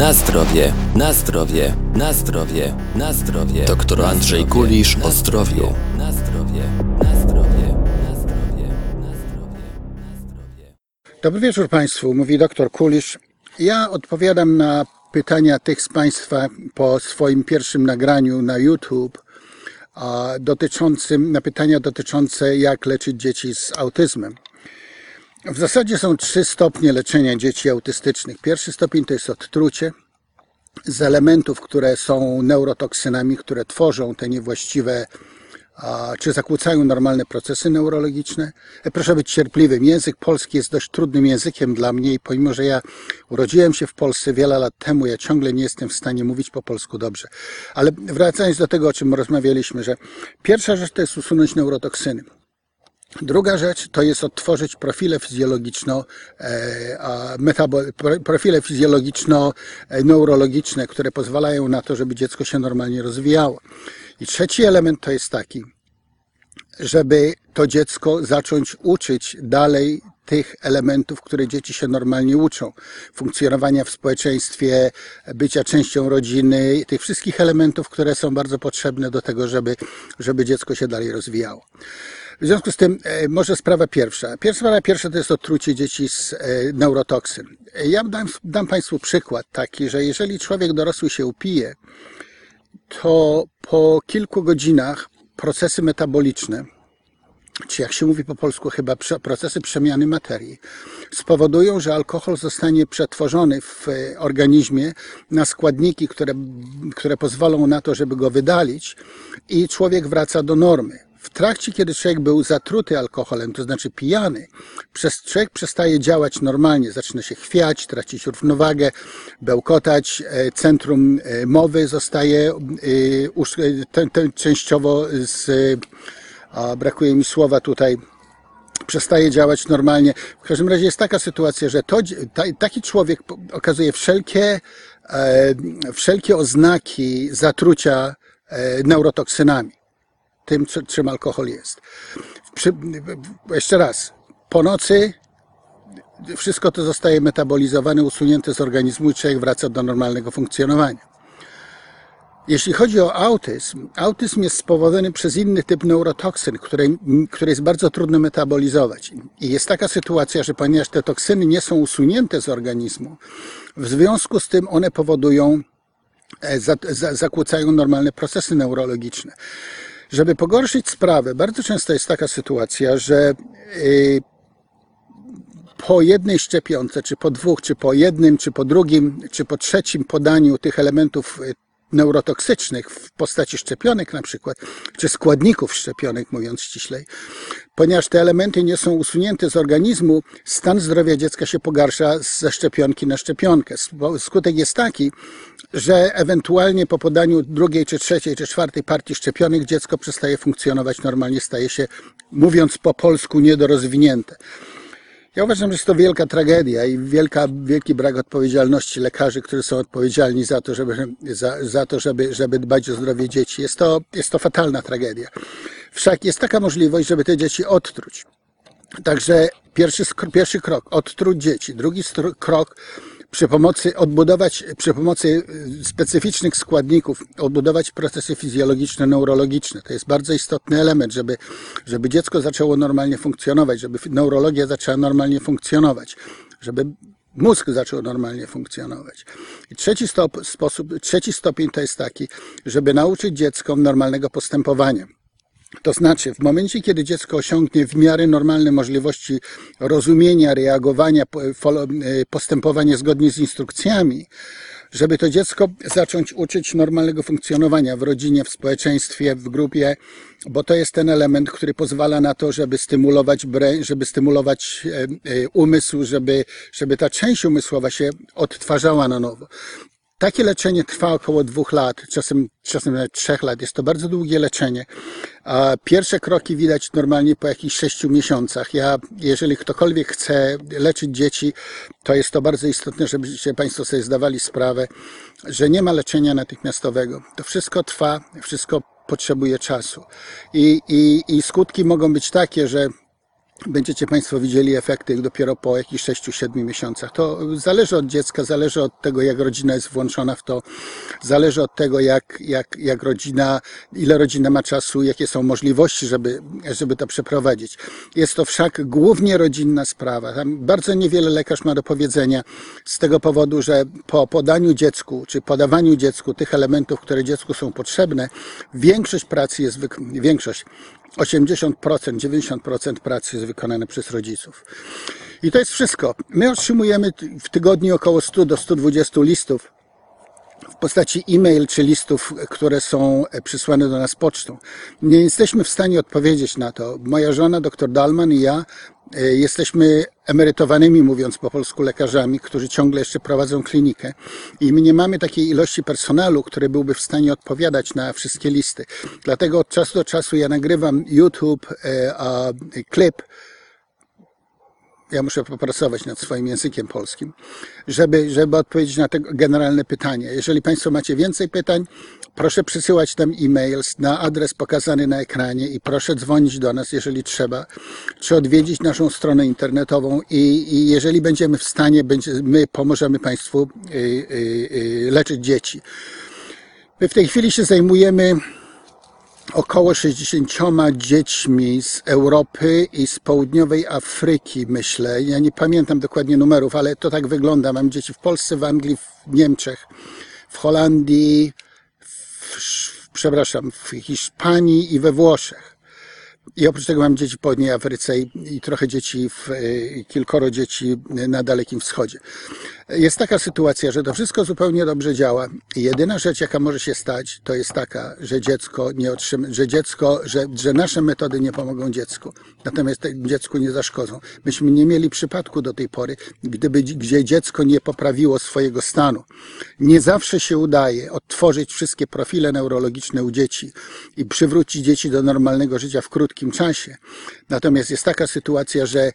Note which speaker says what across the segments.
Speaker 1: Na zdrowie, na zdrowie, na zdrowie, na zdrowie. Doktor Andrzej Kulisz o zdrowiu. Na zdrowie, na zdrowie, na zdrowie, na zdrowie, na zdrowie.
Speaker 2: Dobry wieczór Państwu, mówi doktor Kulisz. Ja odpowiadam na pytania tych z Państwa po swoim pierwszym nagraniu na YouTube dotyczącym, na pytania dotyczące jak leczyć dzieci z autyzmem. W zasadzie są trzy stopnie leczenia dzieci autystycznych. Pierwszy stopień to jest odtrucie z elementów, które są neurotoksynami, które tworzą te niewłaściwe czy zakłócają normalne procesy neurologiczne. E, Proszę być cierpliwym. Język polski jest dość trudnym językiem dla mnie i pomimo, że ja urodziłem się w Polsce wiele lat temu, ja ciągle nie jestem w stanie mówić po polsku dobrze. Ale wracając do tego, o czym rozmawialiśmy, że pierwsza rzecz to jest usunąć neurotoksyny. Druga rzecz to jest odtworzyć profile fizjologiczno, e, profile fizjologiczno-neurologiczne, które pozwalają na to, żeby dziecko się normalnie rozwijało. I trzeci element to jest taki, żeby to dziecko zacząć uczyć dalej tych elementów, które dzieci się normalnie uczą. Funkcjonowania w społeczeństwie, bycia częścią rodziny, tych wszystkich elementów, które są bardzo potrzebne do tego, żeby, żeby dziecko się dalej rozwijało. W związku z tym, e, może sprawa pierwsza. Pierwsza sprawa pierwsza to jest otrucie dzieci z e, neurotoksyn. E, Ja dam, dam Państwu przykład taki, że jeżeli człowiek dorosły się upije, to po kilku godzinach procesy metaboliczne, czy jak się mówi po polsku, chyba procesy przemiany materii, spowodują, że alkohol zostanie przetworzony w e, organizmie na składniki, które, które pozwolą na to, żeby go wydalić i człowiek wraca do normy. W trakcie, kiedy człowiek był zatruty alkoholem, to znaczy pijany, przez, człowiek przestaje działać normalnie, zaczyna się chwiać, tracić równowagę, bełkotać, e, centrum e, mowy zostaje częściowo z, a brakuje mi słowa tutaj, przestaje działać normalnie. W każdym razie jest taka sytuacja, że to, ta, taki człowiek okazuje wszelkie, e, wszelkie oznaki zatrucia e, neurotoksynami, tym, czym alkohol jest. Przy, jeszcze raz, po nocy wszystko to zostaje metabolizowane, usunięte z organizmu i człowiek wraca do normalnego funkcjonowania. Jeśli chodzi o autyzm, autyzm jest spowodowany przez inny typ neurotoksyn, który, który jest bardzo trudno metabolizować. I jest taka sytuacja, że ponieważ te toksyny nie są usunięte z organizmu, w związku z tym one powodują, e, za, za, zakłócają normalne procesy neurologiczne. Żeby pogorszyć sprawę, bardzo często jest taka sytuacja, że y, po jednej szczepionce, czy po dwóch, czy po jednym, czy po drugim, czy po trzecim podaniu tych elementów neurotoksycznych w postaci szczepionek na przykład, czy składników szczepionek, mówiąc ściślej, ponieważ te elementy nie są usunięte z organizmu, stan zdrowia dziecka się pogarsza ze szczepionki na szczepionkę. Skutek jest taki, że ewentualnie po podaniu drugiej, czy trzeciej, czy czwartej partii szczepionek dziecko przestaje funkcjonować normalnie, staje się, mówiąc po polsku, niedorozwinięte. Ja uważam, że jest to wielka tragedia i wielka, wielki brak odpowiedzialności lekarzy, którzy są odpowiedzialni za to, żeby, za, za to żeby, żeby dbać o zdrowie dzieci. Jest to, jest to fatalna tragedia. Wszak jest taka możliwość, żeby te dzieci odtruć. Także pierwszy, pierwszy krok, odtruć dzieci. Drugi krok, przy pomocy odbudować, przy pomocy y, specyficznych składników, odbudować procesy fizjologiczne, neurologiczne. To jest bardzo istotny element, żeby, żeby dziecko zaczęło normalnie funkcjonować, żeby neurologia zaczęła normalnie funkcjonować, żeby mózg zaczął normalnie funkcjonować. I trzeci, stop, sposób, trzeci stopień to jest taki, żeby nauczyć dziecko normalnego postępowania. To znaczy, w momencie, kiedy dziecko osiągnie w miarę normalne możliwości rozumienia, reagowania, e, postępowania zgodnie z instrukcjami, żeby to dziecko zacząć uczyć normalnego funkcjonowania w rodzinie, w społeczeństwie, w grupie, bo to jest ten element, który pozwala na to, żeby stymulować, żeby stymulować e, e, umysł, żeby, żeby ta część umysłowa się odtwarzała na nowo. Takie leczenie trwa około dwóch lat, czasem, czasem nawet trzech lat. Jest to bardzo długie leczenie. Pierwsze kroki widać normalnie po jakichś sześciu miesiącach. Ja, jeżeli ktokolwiek chce leczyć dzieci, to jest to bardzo istotne, żebyście Państwo sobie zdawali sprawę, że nie ma leczenia natychmiastowego. To wszystko trwa, wszystko potrzebuje czasu. I, i, i skutki mogą być takie, że będziecie Państwo widzieli efekty dopiero po jakichś 6-7 miesiącach. To zależy od dziecka, zależy od tego, jak rodzina jest włączona w to, zależy od tego, jak, jak, jak rodzina, ile rodzina ma czasu, jakie są możliwości, żeby, żeby to przeprowadzić. Jest to wszak głównie rodzinna sprawa. Tam bardzo niewiele lekarz ma do powiedzenia z tego powodu, że po podaniu dziecku, czy podawaniu dziecku tych elementów, które dziecku są potrzebne, większość pracy jest, większość 80%, 90% pracy jest wykonane przez rodziców. I to jest wszystko. My otrzymujemy w tygodniu około 100 do 120 listów w postaci e-mail czy listów, które są przysłane do nas pocztą. Nie jesteśmy w stanie odpowiedzieć na to. Moja żona, dr Dalman i ja e, jesteśmy emerytowanymi, mówiąc po polsku, lekarzami, którzy ciągle jeszcze prowadzą klinikę. I my nie mamy takiej ilości personelu, który byłby w stanie odpowiadać na wszystkie listy. Dlatego od czasu do czasu ja nagrywam YouTube, e, a, klip, ja muszę popracować nad swoim językiem polskim, żeby, żeby odpowiedzieć na te generalne pytania. Jeżeli Państwo macie więcej pytań, proszę przysyłać nam e-mail na adres pokazany na ekranie i proszę dzwonić do nas, jeżeli trzeba, czy odwiedzić naszą stronę internetową i, i jeżeli będziemy w stanie, będzie, my pomożemy Państwu y, y, y, leczyć dzieci. My w tej chwili się zajmujemy około 60 dziećmi z Europy i z południowej Afryki, myślę. Ja nie pamiętam dokładnie numerów, ale to tak wygląda. Mam dzieci w Polsce, w Anglii, w Niemczech, w Holandii, w, przepraszam, w Hiszpanii i we Włoszech. I oprócz tego mam dzieci w południej Afryce i, i trochę dzieci, w, kilkoro dzieci na Dalekim Wschodzie. Jest taka sytuacja, że to wszystko zupełnie dobrze działa jedyna rzecz, jaka może się stać, to jest taka, że dziecko nie otrzyma, że dziecko, że, że nasze metody nie pomogą dziecku, natomiast dziecku nie zaszkodzą. Myśmy nie mieli przypadku do tej pory, gdyby, gdzie dziecko nie poprawiło swojego stanu. Nie zawsze się udaje odtworzyć wszystkie profile neurologiczne u dzieci i przywrócić dzieci do normalnego życia w krótkim czasie. Natomiast jest taka sytuacja, że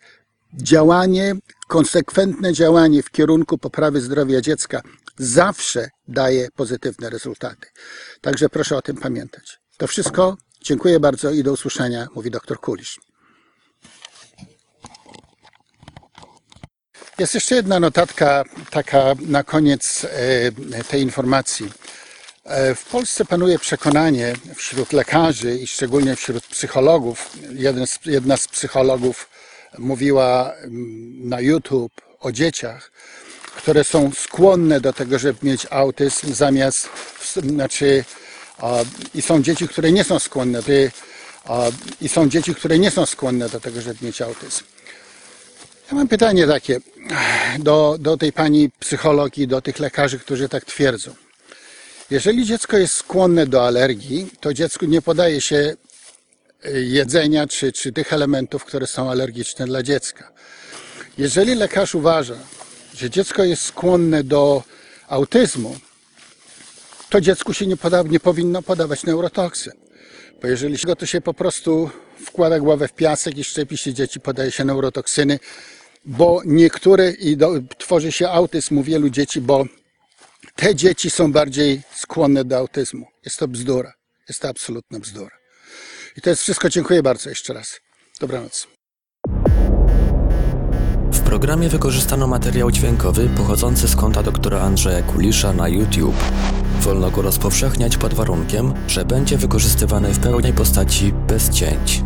Speaker 2: działanie, konsekwentne działanie w kierunku poprawy zdrowia dziecka zawsze daje pozytywne rezultaty. Także proszę o tym pamiętać. To wszystko. Dziękuję bardzo i do usłyszenia, mówi dr Kulisz. Jest jeszcze jedna notatka, taka na koniec e, tej informacji. E, w Polsce panuje przekonanie wśród lekarzy i szczególnie wśród psychologów. Jeden z, jedna z psychologów mówiła mm, na YouTube o dzieciach, które są skłonne do tego, żeby mieć autyzm, zamiast, znaczy, i są dzieci, które nie są skłonne, i są dzieci, które nie są skłonne do tego, żeby mieć autyzm. Ja mam pytanie takie do, do tej pani psychologii, do tych lekarzy, którzy tak twierdzą. Jeżeli dziecko jest skłonne do alergii, to dziecku nie podaje się jedzenia czy, czy tych elementów, które są alergiczne dla dziecka. Jeżeli lekarz uważa, że dziecko jest skłonne do autyzmu, to dziecku się nie, poda, nie powinno podawać neurotoksyn. Bo jeżeli go to się po prostu wkłada głowę w piasek i szczepi się dzieci, podaje się neurotoksyny, bo niektóre i do, tworzy się autyzm u wielu dzieci, bo te dzieci są bardziej skłonne do autyzmu. Jest to bzdura. Jest to absolutna bzdura. I to jest wszystko. Dziękuję bardzo jeszcze raz. Dobranoc.
Speaker 1: W programie wykorzystano materiał dźwiękowy pochodzący z konta doktora Andrzeja Kulisza na YouTube. Wolno go rozpowszechniać pod warunkiem, że będzie wykorzystywany w pełnej postaci bez cięć.